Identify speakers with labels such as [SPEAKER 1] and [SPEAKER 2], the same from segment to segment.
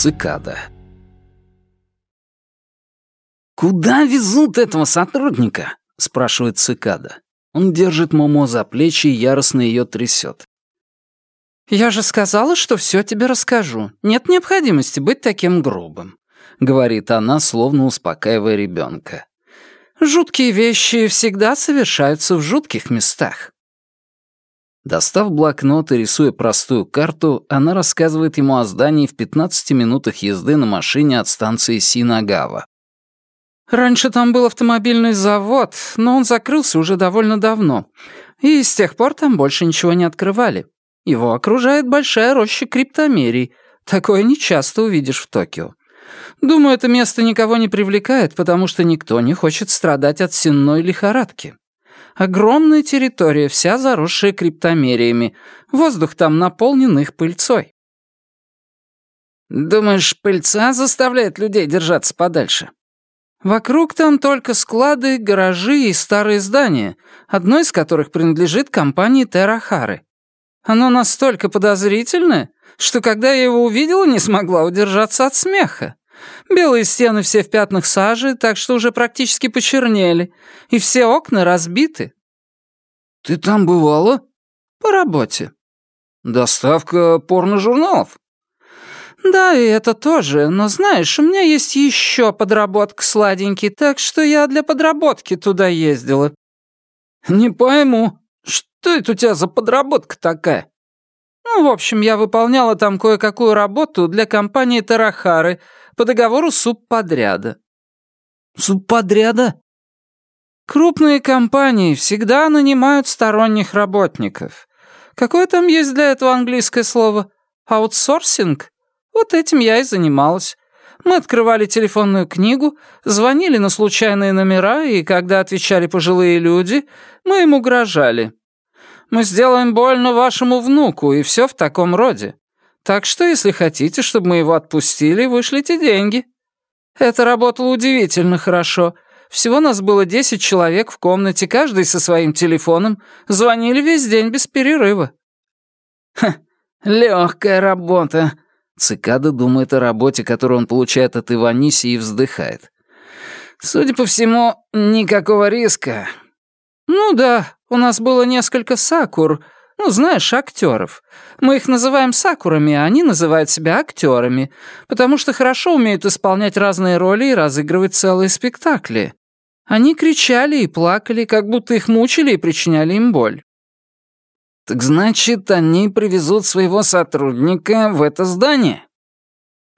[SPEAKER 1] Цикада. «Куда везут этого сотрудника?» — спрашивает цикада. Он держит Момо за плечи и яростно ее трясет.
[SPEAKER 2] «Я же сказала, что все тебе расскажу. Нет необходимости быть таким грубым», — говорит она, словно успокаивая ребенка. «Жуткие вещи всегда совершаются в жутких местах».
[SPEAKER 1] Достав блокнот и рисуя простую карту, она рассказывает ему о здании в 15 минутах езды на машине от станции Синагава.
[SPEAKER 2] «Раньше там был автомобильный завод, но он закрылся уже довольно давно, и с тех пор там больше ничего не открывали. Его окружает большая роща криптомерий. Такое нечасто увидишь в Токио. Думаю, это место никого не привлекает, потому что никто не хочет страдать от сенной лихорадки. Огромная территория, вся заросшая криптомериями. Воздух там наполнен их пыльцой.
[SPEAKER 1] Думаешь, пыльца заставляет людей держаться подальше?
[SPEAKER 2] Вокруг там только склады, гаражи и старые здания, одно из которых принадлежит компании Террахары. Оно настолько подозрительное, что когда я его увидела, не смогла удержаться от смеха. Белые стены все в пятнах сажи, так что уже практически почернели, и все окна разбиты.
[SPEAKER 1] Ты там бывала?
[SPEAKER 2] По работе.
[SPEAKER 1] Доставка порно-журналов?
[SPEAKER 2] Да, и это тоже, но знаешь, у меня есть еще подработка сладенький, так что я для подработки туда ездила.
[SPEAKER 1] Не пойму, что это у тебя за подработка такая?
[SPEAKER 2] Ну, в общем, я выполняла там кое-какую работу для компании Тарахары — по договору субподряда».
[SPEAKER 1] «Субподряда?»
[SPEAKER 2] «Крупные компании всегда нанимают сторонних работников. Какое там есть для этого английское слово? Аутсорсинг? Вот этим я и занималась. Мы открывали телефонную книгу, звонили на случайные номера, и когда отвечали пожилые люди, мы им угрожали. Мы сделаем больно вашему внуку, и все в таком роде. Так что, если хотите, чтобы мы его отпустили, вышлите деньги. Это работало удивительно хорошо. Всего нас было десять человек в комнате, каждый со своим телефоном. Звонили весь день без перерыва.
[SPEAKER 1] Ха, легкая работа. Цикада думает о работе, которую он получает от Иваниси, и вздыхает. Судя по всему, никакого риска.
[SPEAKER 2] Ну да, у нас было несколько сакур — ну, знаешь, актеров. Мы их называем сакурами, а они называют себя актерами, потому что хорошо умеют исполнять разные роли и разыгрывать целые спектакли. Они кричали и плакали, как будто их мучили и причиняли им боль.
[SPEAKER 1] Так значит, они привезут своего сотрудника в это здание?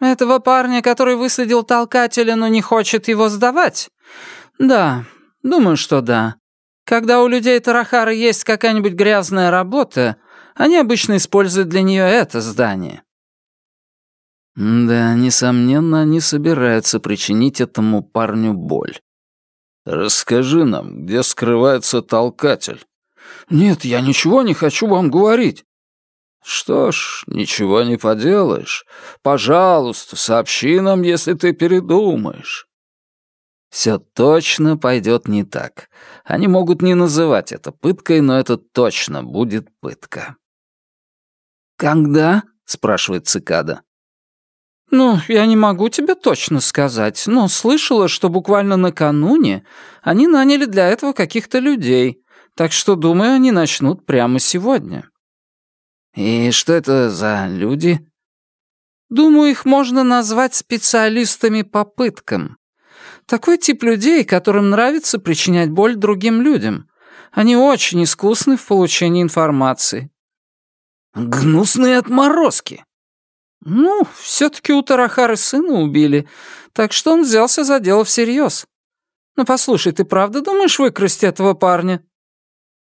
[SPEAKER 2] Этого парня, который выследил толкателя, но не хочет его сдавать? Да, думаю, что да. Когда у людей Тарахара есть какая-нибудь грязная работа, они обычно используют для нее это здание».
[SPEAKER 1] Да, несомненно, они собираются причинить этому парню боль. «Расскажи нам, где скрывается толкатель?» «Нет, я ничего не хочу вам говорить». «Что ж, ничего не поделаешь. Пожалуйста, сообщи нам, если ты передумаешь». Все точно пойдет не так. Они могут не называть это пыткой, но это точно будет пытка.
[SPEAKER 2] «Когда?»
[SPEAKER 1] — спрашивает цикада.
[SPEAKER 2] «Ну, я не могу тебе точно сказать, но слышала, что буквально накануне они наняли для этого каких-то людей, так что, думаю, они начнут прямо сегодня».
[SPEAKER 1] «И что это за люди?»
[SPEAKER 2] «Думаю, их можно назвать специалистами по пыткам. Такой тип людей, которым нравится причинять боль другим людям. Они очень искусны в получении информации.
[SPEAKER 1] Гнусные отморозки.
[SPEAKER 2] Ну, все-таки у Тарахары сына убили, так что он взялся за дело всерьез. Ну, послушай, ты правда думаешь выкрасть этого парня?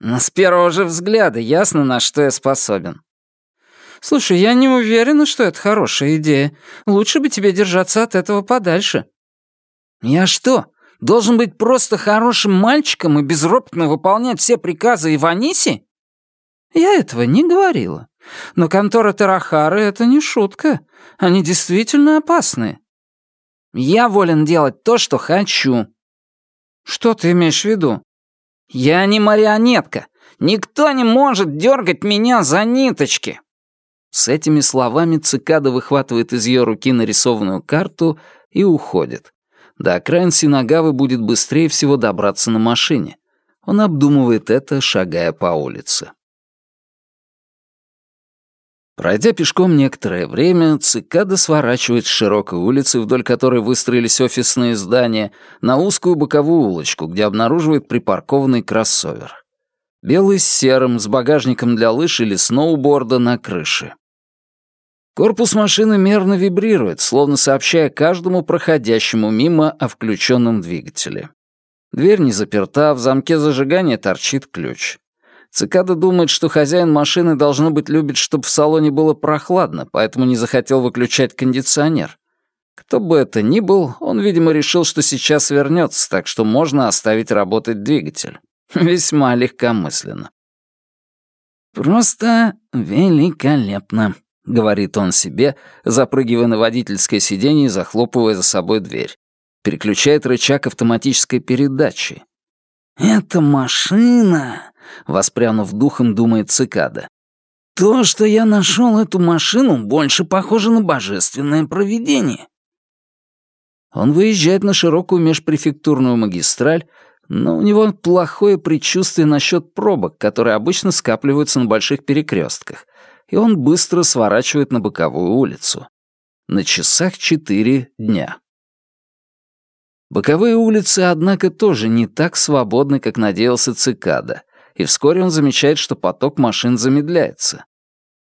[SPEAKER 1] Но с первого же взгляда ясно, на что я способен.
[SPEAKER 2] Слушай, я не уверена, что это хорошая идея. Лучше бы тебе держаться от этого подальше.
[SPEAKER 1] «Я что, должен быть просто хорошим мальчиком и безропотно выполнять все приказы Иваниси?»
[SPEAKER 2] «Я этого не говорила. Но контора Тарахары — это не шутка. Они действительно опасны».
[SPEAKER 1] «Я волен делать то, что хочу».
[SPEAKER 2] «Что ты имеешь в виду?»
[SPEAKER 1] «Я не марионетка. Никто не может дергать меня за ниточки». С этими словами цикада выхватывает из ее руки нарисованную карту и уходит. До окраин Синагавы будет быстрее всего добраться на машине. Он обдумывает это, шагая по улице. Пройдя пешком некоторое время, цикада сворачивает с широкой улицы, вдоль которой выстроились офисные здания, на узкую боковую улочку, где обнаруживает припаркованный кроссовер. Белый с серым, с багажником для лыж или сноуборда на крыше. Корпус машины мерно вибрирует, словно сообщая каждому проходящему мимо о включенном двигателе. Дверь не заперта, в замке зажигания торчит ключ. Цикада думает, что хозяин машины, должно быть, любит, чтобы в салоне было прохладно, поэтому не захотел выключать кондиционер. Кто бы это ни был, он, видимо, решил, что сейчас вернется, так что можно оставить работать двигатель. Весьма легкомысленно. «Просто великолепно», — говорит он себе, запрыгивая на водительское сиденье и захлопывая за собой дверь. Переключает рычаг автоматической передачи. «Эта машина воспрянув духом, думает цикада. То, что я нашел эту машину, больше похоже на божественное провидение. Он выезжает на широкую межпрефектурную магистраль, но у него плохое предчувствие насчет пробок, которые обычно скапливаются на больших перекрестках, и он быстро сворачивает на боковую улицу. На часах четыре дня. Боковые улицы, однако, тоже не так свободны, как надеялся цикада и вскоре он замечает, что поток машин замедляется.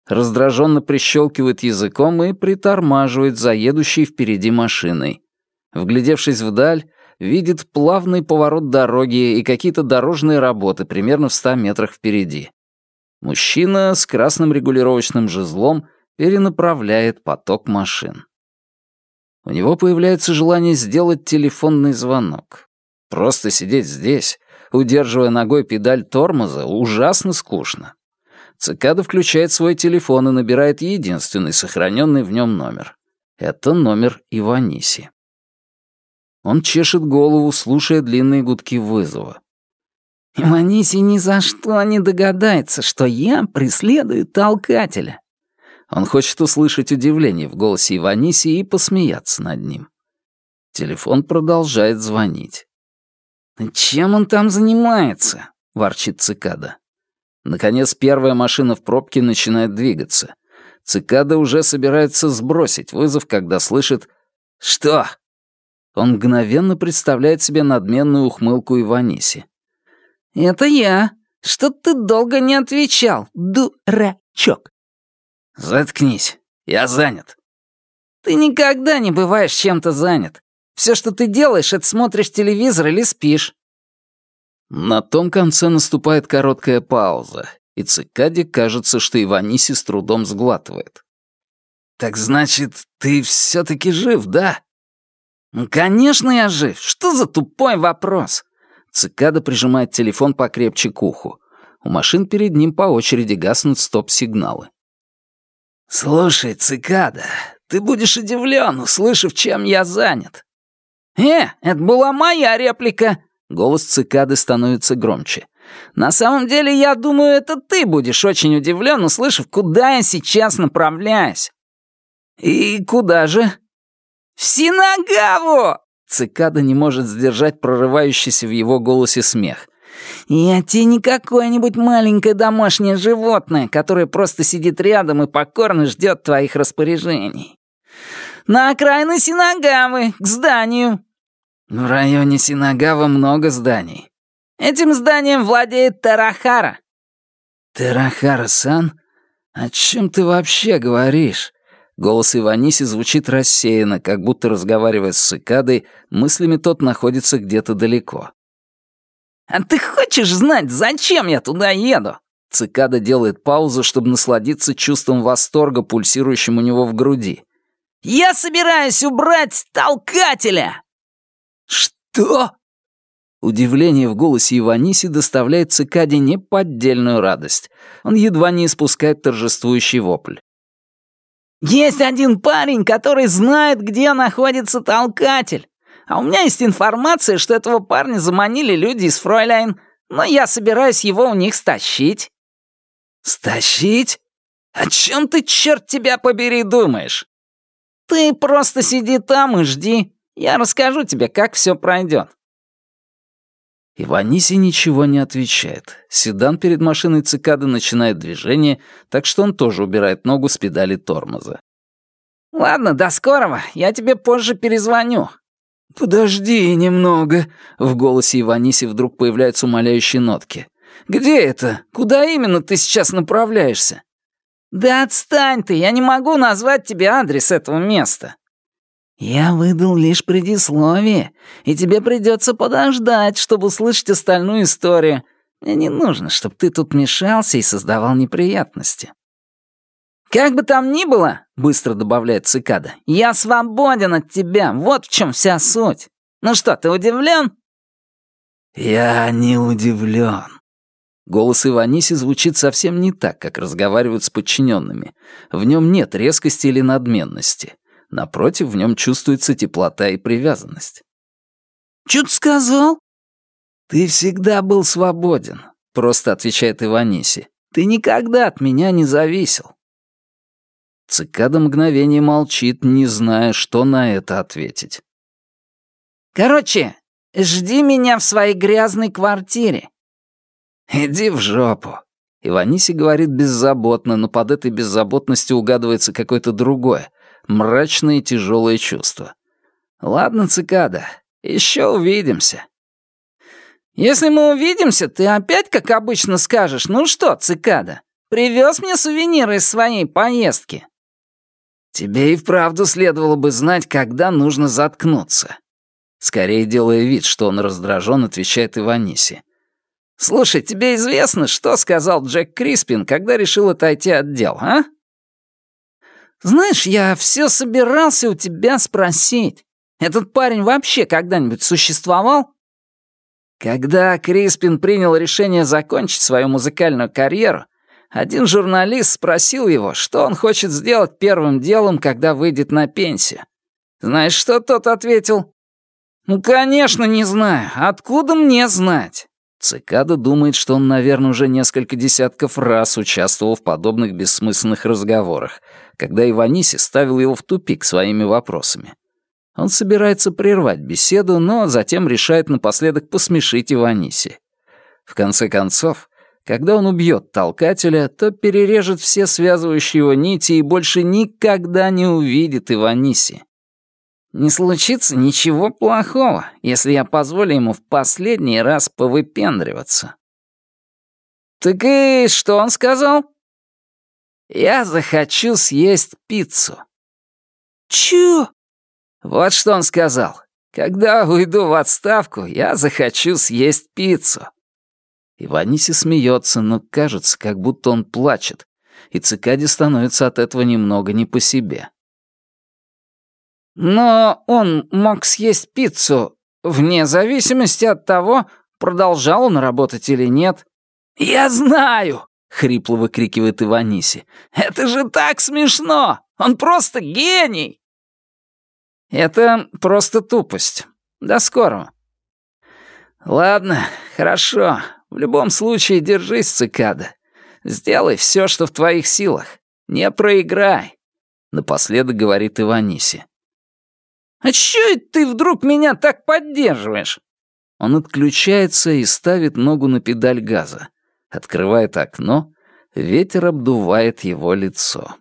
[SPEAKER 1] Раздраженно прищелкивает языком и притормаживает за едущей впереди машиной. Вглядевшись вдаль, видит плавный поворот дороги и какие-то дорожные работы примерно в ста метрах впереди. Мужчина с красным регулировочным жезлом перенаправляет поток машин. У него появляется желание сделать телефонный звонок. Просто сидеть здесь, удерживая ногой педаль тормоза, ужасно скучно. Цикада включает свой телефон и набирает единственный сохраненный в нем номер. Это номер Иваниси. Он чешет голову, слушая длинные гудки вызова. «Иваниси ни за что не догадается, что я преследую толкателя». Он хочет услышать удивление в голосе Иваниси и посмеяться над ним. Телефон продолжает звонить. «Чем он там занимается?» — ворчит цикада. Наконец, первая машина в пробке начинает двигаться. Цикада уже собирается сбросить вызов, когда слышит «Что?». Он мгновенно представляет себе надменную ухмылку Иваниси. «Это я. Что ты долго не отвечал, дурачок?» «Заткнись. Я занят». «Ты никогда не бываешь чем-то занят. Все, что ты делаешь, это смотришь телевизор или спишь». На том конце наступает короткая пауза, и цикаде кажется, что Иваниси с трудом сглатывает. «Так значит, ты все-таки жив, да?» «Конечно я жив. Что за тупой вопрос?» Цикада прижимает телефон покрепче к уху. У машин перед ним по очереди гаснут стоп-сигналы. «Слушай, цикада, ты будешь удивлен, услышав, чем я занят. «Э, это была моя реплика!» Голос цикады становится громче. «На самом деле, я думаю, это ты будешь очень удивлен, услышав, куда я сейчас направляюсь». «И куда же?» «В Синагаву!» Цикада не может сдержать прорывающийся в его голосе смех. «Я тебе не какое-нибудь маленькое домашнее животное, которое просто сидит рядом и покорно ждет твоих распоряжений. На окраины Синагавы, к зданию. В районе Синагава много зданий. Этим зданием владеет Тарахара. Тарахара-сан? О чем ты вообще говоришь? Голос Иваниси звучит рассеянно, как будто разговаривая с цикадой, мыслями тот находится где-то далеко. «А ты хочешь знать, зачем я туда еду?» Цикада делает паузу, чтобы насладиться чувством восторга, пульсирующим у него в груди. «Я собираюсь убрать толкателя!» «Что?» Удивление в голосе Иваниси доставляет цикаде неподдельную радость. Он едва не испускает торжествующий вопль. «Есть один парень, который знает, где находится толкатель. А у меня есть информация, что этого парня заманили люди из Фройляйн, но я собираюсь его у них стащить». «Стащить?»
[SPEAKER 2] «О чем ты, черт тебя побери, думаешь?» «Ты просто сиди там и жди. Я расскажу тебе, как все пройдет.
[SPEAKER 1] Иваниси ничего не отвечает. Седан перед машиной цикады начинает движение, так что он тоже убирает ногу с педали тормоза.
[SPEAKER 2] «Ладно, до скорого. Я тебе позже перезвоню».
[SPEAKER 1] «Подожди немного», — в голосе Иваниси вдруг появляются умоляющие нотки. «Где это? Куда именно ты сейчас направляешься?»
[SPEAKER 2] «Да отстань ты, я не могу назвать тебе адрес этого места». «Я выдал лишь предисловие, и тебе придется подождать, чтобы услышать остальную историю. Мне не нужно, чтобы ты тут мешался и создавал неприятности». «Как бы там ни было», — быстро добавляет цикада, «я свободен от тебя, вот в чем вся суть. Ну что, ты удивлен?»
[SPEAKER 1] «Я не удивлен. Голос Иваниси звучит совсем не так, как разговаривают с подчиненными. В нем нет резкости или надменности. Напротив, в нем чувствуется теплота и привязанность.
[SPEAKER 2] «Чё ты сказал?»
[SPEAKER 1] «Ты всегда был свободен», — просто отвечает Иваниси. «Ты никогда от меня не зависел». Цикада мгновение молчит, не зная, что на это ответить.
[SPEAKER 2] «Короче, жди меня в своей грязной квартире».
[SPEAKER 1] «Иди в жопу». Иваниси говорит беззаботно, но под этой беззаботностью угадывается какое-то другое, мрачное и тяжелое чувство. «Ладно, цикада, еще увидимся».
[SPEAKER 2] «Если мы увидимся, ты опять, как обычно, скажешь, ну что, цикада, привез мне сувениры из своей поездки?»
[SPEAKER 1] «Тебе и вправду следовало бы знать, когда нужно заткнуться». Скорее делая вид, что он раздражен, отвечает Иваниси. «Слушай, тебе известно, что сказал Джек Криспин, когда решил отойти от дел, а?»
[SPEAKER 2] «Знаешь, я все собирался у тебя спросить. Этот парень вообще когда-нибудь существовал?»
[SPEAKER 1] Когда Криспин принял решение закончить свою музыкальную карьеру, один журналист спросил его, что он хочет сделать первым делом, когда выйдет на пенсию. Знаешь, что тот ответил?
[SPEAKER 2] «Ну, конечно, не знаю. Откуда мне знать?»
[SPEAKER 1] Цикада думает, что он, наверное, уже несколько десятков раз участвовал в подобных бессмысленных разговорах, когда Иваниси ставил его в тупик своими вопросами. Он собирается прервать беседу, но затем решает напоследок посмешить Иваниси. В конце концов, когда он убьет толкателя, то перережет все связывающие его нити и больше никогда не увидит Иваниси.
[SPEAKER 2] Не случится ничего плохого, если я позволю ему в последний раз повыпендриваться.
[SPEAKER 1] Так и что он сказал?
[SPEAKER 2] Я захочу съесть пиццу.
[SPEAKER 1] Чё? Вот что он сказал. Когда уйду в отставку, я захочу съесть пиццу. Иваниси смеется, но кажется, как будто он плачет, и Цикаде становится от этого немного не по себе.
[SPEAKER 2] Но он мог съесть пиццу вне зависимости от того, продолжал он работать или нет.
[SPEAKER 1] «Я знаю!» — хрипло выкрикивает Иваниси. «Это же так смешно! Он просто гений!»
[SPEAKER 2] «Это просто тупость. До скорого».
[SPEAKER 1] «Ладно, хорошо. В любом случае, держись, цикада. Сделай все, что в твоих силах. Не проиграй», — напоследок говорит Иваниси.
[SPEAKER 2] «А чё это ты вдруг меня так поддерживаешь?»
[SPEAKER 1] Он отключается и ставит ногу на педаль газа. Открывает окно, ветер обдувает его лицо.